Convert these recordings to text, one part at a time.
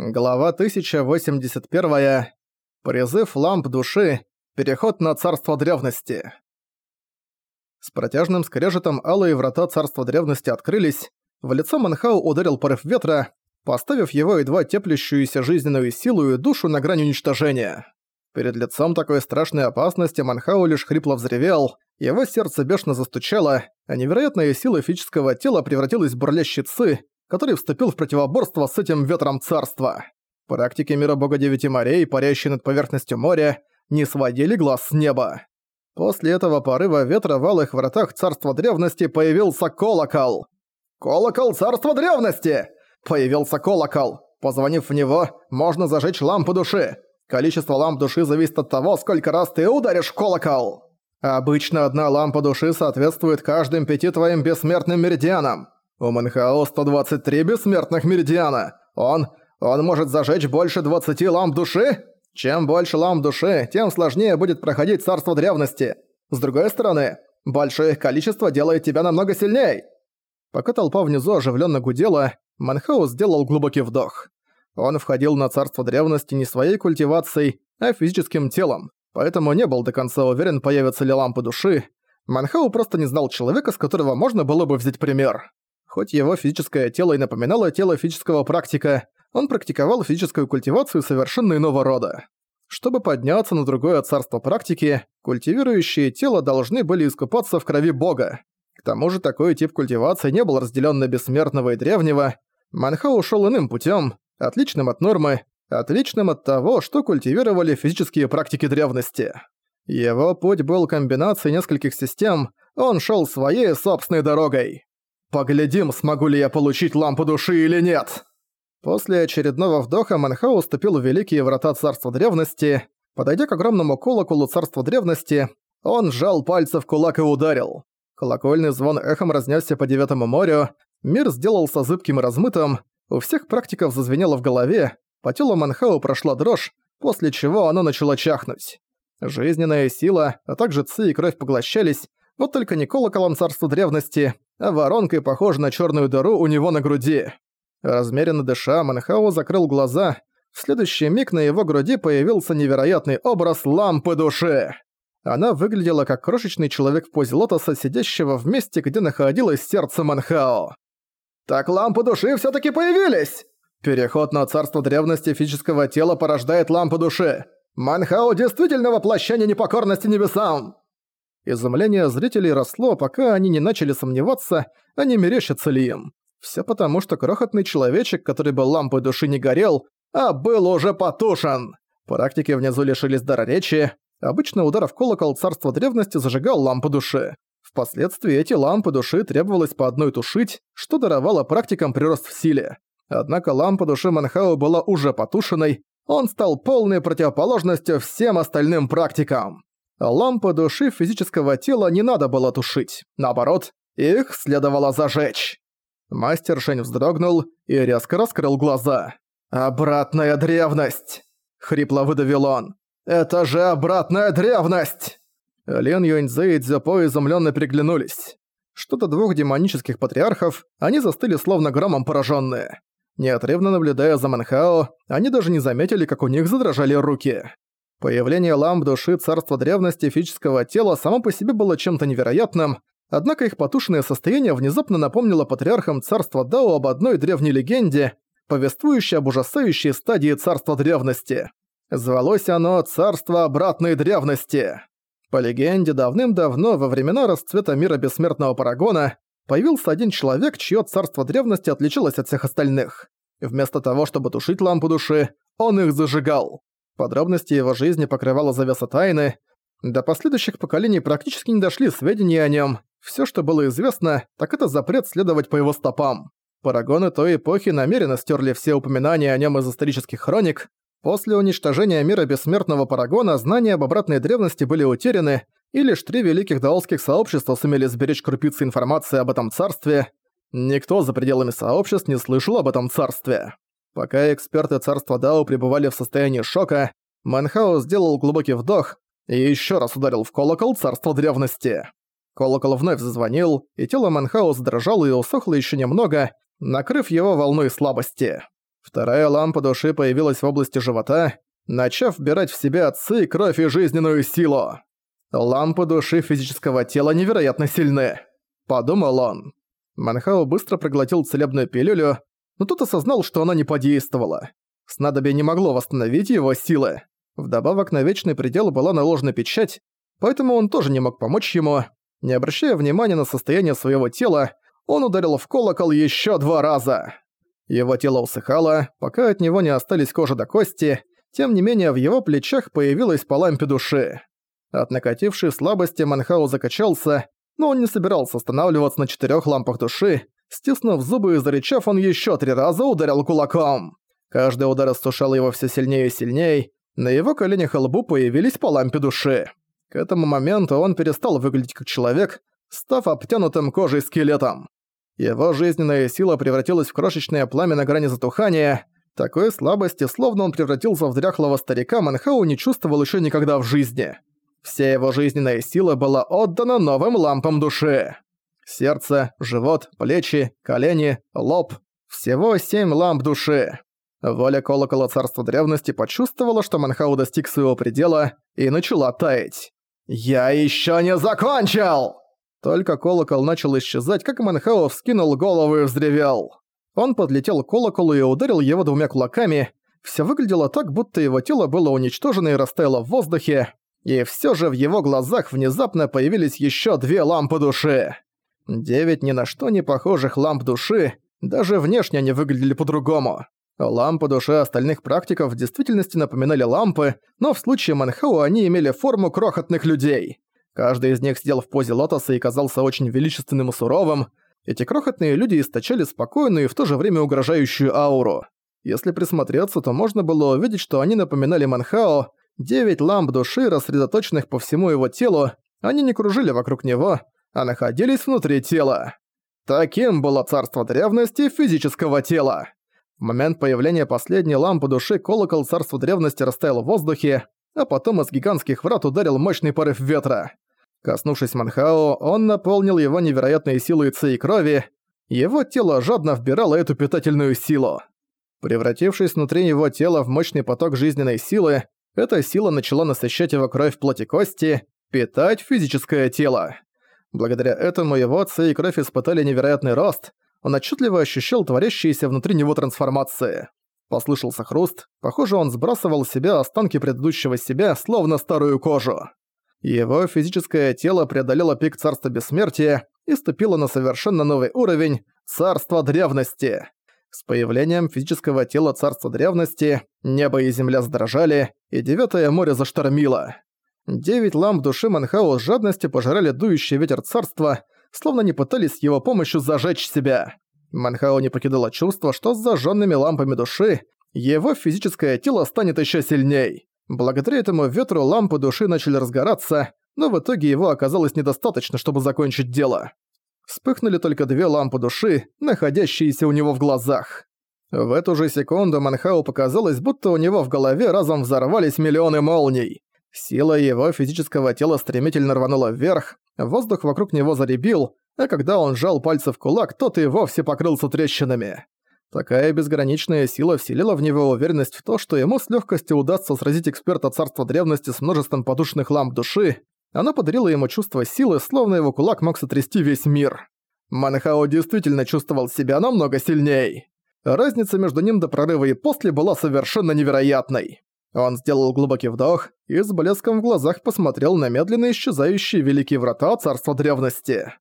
Глава 1081. Призыв ламп души. Переход на царство древности. С протяжным скрежетом алые врата царства древности открылись, в лицо Манхау ударил порыв ветра, поставив его едва теплящуюся жизненную силу и душу на грани уничтожения. Перед лицом такой страшной опасности Манхау лишь хрипло взревел, его сердце бешено застучало, а невероятная сила физического тела превратилась в бурлящий ци, который вступил в противоборство с этим ветром царства. Практики мира бога девяти морей, парящие над поверхностью моря, не сводили глаз с неба. После этого порыва ветра в алых вратах царства древности появился колокол. «Колокол царства древности!» Появился колокол. Позвонив в него, можно зажечь лампу души. Количество ламп души зависит от того, сколько раз ты ударишь в колокол. Обычно одна лампа души соответствует каждым пяти твоим бессмертным меридианам. У Манхао 123 бессмертных меридиана. Он... он может зажечь больше 20 ламп души? Чем больше ламп души, тем сложнее будет проходить царство древности. С другой стороны, большое их количество делает тебя намного сильней. Пока толпа внизу оживленно гудела, Манхао сделал глубокий вдох. Он входил на царство древности не своей культивацией, а физическим телом, поэтому не был до конца уверен, появятся ли лампы души. Манхау просто не знал человека, с которого можно было бы взять пример. Хоть его физическое тело и напоминало тело физического практика, он практиковал физическую культивацию совершенно иного рода. Чтобы подняться на другое царство практики, культивирующие тело должны были искупаться в крови бога. К тому же такой тип культивации не был разделен на бессмертного и древнего. Манха ушел иным путем, отличным от нормы, отличным от того, что культивировали физические практики древности. Его путь был комбинацией нескольких систем, он шел своей собственной дорогой. Поглядим, смогу ли я получить лампу души или нет. После очередного вдоха Манхау ступил в великие врата царства древности. Подойдя к огромному колоколу царства древности, он сжал пальцы в кулак и ударил. Колокольный звон эхом разнесся по Девятому морю, мир сделался зыбким и размытым, у всех практиков зазвенело в голове, по телу Манхау прошла дрожь, после чего оно начало чахнуть. Жизненная сила, а также ци и кровь поглощались, вот только не колоколом царства древности, воронкой, похожей на черную дыру у него на груди. Размеренно дыша, Манхао закрыл глаза. В следующий миг на его груди появился невероятный образ лампы души. Она выглядела как крошечный человек в позе лотоса, сидящего в месте, где находилось сердце Манхао. «Так лампы души все таки появились!» Переход на царство древности физического тела порождает лампу души. Манхао действительно воплощение непокорности небесам! Изумление зрителей росло, пока они не начали сомневаться, а не мерещится ли им. Все потому, что крохотный человечек, который был лампой души, не горел, а был уже потушен. Практики внизу лишились дара речи. Обычно удар в колокол царства древности зажигал лампу души. Впоследствии эти лампы души требовалось по одной тушить, что даровало практикам прирост в силе. Однако лампа души Манхау была уже потушенной, он стал полной противоположностью всем остальным практикам. Лампы души физического тела не надо было тушить. Наоборот, их следовало зажечь. Мастер Шень вздрогнул и резко раскрыл глаза. «Обратная древность!» — хрипло выдавил он. «Это же обратная древность!» Лен Юньцзэ и Дзюпо изумленно приглянулись. Что-то двух демонических патриархов, они застыли словно громом пораженные. Неотрывно наблюдая за Манхао, они даже не заметили, как у них задрожали руки. Появление ламп души царства древности физического тела само по себе было чем-то невероятным, однако их потушенное состояние внезапно напомнило патриархам царства Дао об одной древней легенде, повествующей об ужасающей стадии царства древности. Звалось оно «Царство обратной древности». По легенде, давным-давно, во времена расцвета мира бессмертного Парагона, появился один человек, чье царство древности отличалось от всех остальных. Вместо того, чтобы тушить лампу души, он их зажигал. Подробности его жизни покрывала завеса тайны. До последующих поколений практически не дошли сведения о нем. Все, что было известно, так это запрет следовать по его стопам. Парагоны той эпохи намеренно стерли все упоминания о нем из исторических хроник. После уничтожения мира бессмертного Парагона знания об обратной древности были утеряны, и лишь три великих даолских сообщества сумели сберечь крупицы информации об этом царстве. Никто за пределами сообществ не слышал об этом царстве. Пока эксперты царства Дао пребывали в состоянии шока, Манхао сделал глубокий вдох и еще раз ударил в колокол царства древности. Колокол вновь зазвонил, и тело Манхао задрожало и усохло еще немного, накрыв его волной слабости. Вторая лампа души появилась в области живота, начав вбирать в себя отцы, кровь и жизненную силу. Лампы души физического тела невероятно сильны, подумал он. Манхао быстро проглотил целебную пилюлю, но тут осознал, что она не подействовала. Снадобье не могло восстановить его силы. Вдобавок на Вечный Предел была наложена печать, поэтому он тоже не мог помочь ему. Не обращая внимания на состояние своего тела, он ударил в колокол еще два раза. Его тело усыхало, пока от него не остались кожа до кости, тем не менее в его плечах появилась по лампе души. От накатившей слабости Манхау закачался, но он не собирался останавливаться на четырех лампах души. Стиснув зубы и зарычав, он еще три раза ударил кулаком. Каждый удар иссушал его все сильнее и сильнее, на его коленях и лбу появились по лампе души. К этому моменту он перестал выглядеть как человек, став обтянутым кожей скелетом. Его жизненная сила превратилась в крошечное пламя на грани затухания. Такой слабости, словно он превратился в дряхлого старика, Манхау не чувствовал еще никогда в жизни. Вся его жизненная сила была отдана новым лампам души. Сердце, живот, плечи, колени, лоб. Всего семь ламп души. Воля колокола царства древности почувствовала, что Манхау достиг своего предела и начала таять. «Я еще не закончил!» Только колокол начал исчезать, как Манхао вскинул голову и взревел. Он подлетел к колоколу и ударил его двумя кулаками. Все выглядело так, будто его тело было уничтожено и растаяло в воздухе. И все же в его глазах внезапно появились еще две лампы души. Девять ни на что не похожих ламп души, даже внешне они выглядели по-другому. Лампы души остальных практиков в действительности напоминали лампы, но в случае Манхау они имели форму крохотных людей. Каждый из них сидел в позе лотоса и казался очень величественным и суровым. Эти крохотные люди источали спокойную и в то же время угрожающую ауру. Если присмотреться, то можно было увидеть, что они напоминали Манхао, девять ламп души, рассредоточенных по всему его телу, они не кружили вокруг него, а находились внутри тела. Таким было царство древности физического тела. В момент появления последней лампы души колокол царства древности растаял в воздухе, а потом из гигантских врат ударил мощный порыв ветра. Коснувшись Манхао, он наполнил его невероятной силой ци и крови, его тело жадно вбирало эту питательную силу. Превратившись внутри его тела в мощный поток жизненной силы, эта сила начала насыщать его кровь плоти кости, питать физическое тело. Благодаря этому его ци и кровь испытали невероятный рост, он отчетливо ощущал творящиеся внутри него трансформации. Послышался хруст, похоже, он сбрасывал с себя останки предыдущего себя, словно старую кожу. Его физическое тело преодолело пик Царства Бессмертия и ступило на совершенно новый уровень – Царство Древности. С появлением физического тела Царства Древности небо и земля задрожали, и Девятое море заштормило. Девять ламп души Манхао с жадностью пожирали дующий ветер царства – словно не пытались его помощью зажечь себя. Манхао не покидало чувство, что с зажженными лампами души его физическое тело станет еще сильней. Благодаря этому ветру лампы души начали разгораться, но в итоге его оказалось недостаточно, чтобы закончить дело. Вспыхнули только две лампы души, находящиеся у него в глазах. В эту же секунду Манхау показалось, будто у него в голове разом взорвались миллионы молний. Сила его физического тела стремительно рванула вверх, воздух вокруг него заребил, а когда он сжал пальцы в кулак, тот и вовсе покрылся трещинами. Такая безграничная сила вселила в него уверенность в то, что ему с легкостью удастся сразить эксперта царства древности с множеством подушных ламп души. Она подарила ему чувство силы, словно его кулак мог сотрясти весь мир. Манхао действительно чувствовал себя намного сильней. Разница между ним до прорыва и после была совершенно невероятной. Он сделал глубокий вдох и с блеском в глазах посмотрел на медленно исчезающие великие врата царства древности.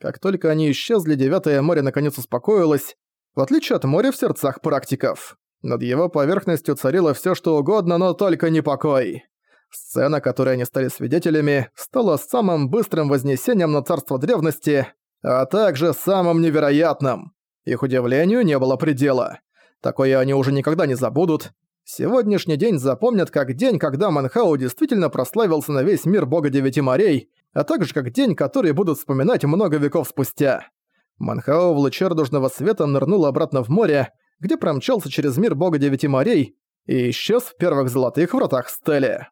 Как только они исчезли, Девятое море наконец успокоилось, в отличие от моря в сердцах практиков. Над его поверхностью царило все что угодно, но только не покой. Сцена, которой они стали свидетелями, стала самым быстрым вознесением на царство древности, а также самым невероятным. Их удивлению не было предела. Такое они уже никогда не забудут, Сегодняшний день запомнят как день, когда Манхау действительно прославился на весь мир бога Девяти морей, а также как день, который будут вспоминать много веков спустя. Манхао в луче радужного света нырнул обратно в море, где промчался через мир бога Девяти морей и исчез в первых золотых вратах Стели.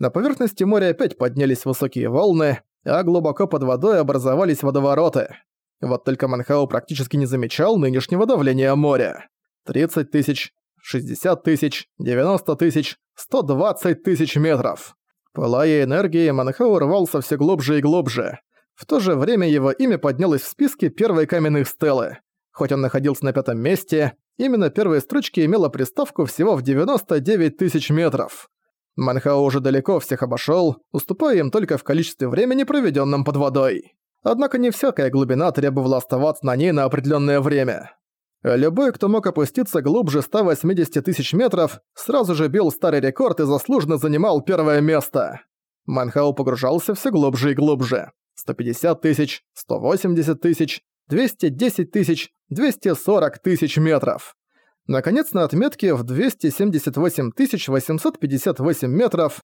На поверхности моря опять поднялись высокие волны, а глубоко под водой образовались водовороты. Вот только Манхао практически не замечал нынешнего давления моря. 30 тысяч, 60 тысяч, 90 тысяч, 120 тысяч метров. Пылая энергией, Манхау рвался все глубже и глубже. В то же время его имя поднялось в списке первой каменной стелы. Хоть он находился на пятом месте, именно первая строчка имела приставку всего в 99 тысяч метров. Манхао уже далеко всех обошел, уступая им только в количестве времени, проведенном под водой. Однако не всякая глубина требовала оставаться на ней на определенное время. Любой, кто мог опуститься глубже 180 тысяч метров, сразу же бил старый рекорд и заслуженно занимал первое место. Манхау погружался все глубже и глубже. 150 тысяч, 180 тысяч, 210 тысяч, 240 тысяч метров. Наконец, на отметке в 278 858 метров.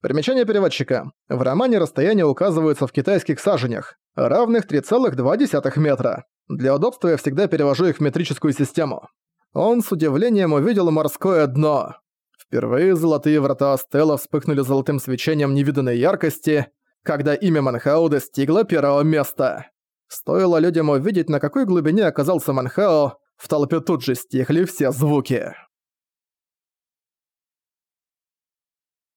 Примечание переводчика. В романе расстояние указывается в китайских саженях, равных 3,2 метра. Для удобства я всегда перевожу их в метрическую систему. Он с удивлением увидел морское дно. Впервые золотые врата Стелла вспыхнули золотым свечением невиданной яркости, когда имя Манхао достигло первого места. Стоило людям увидеть, на какой глубине оказался Манхао, в толпе тут же стихли все звуки.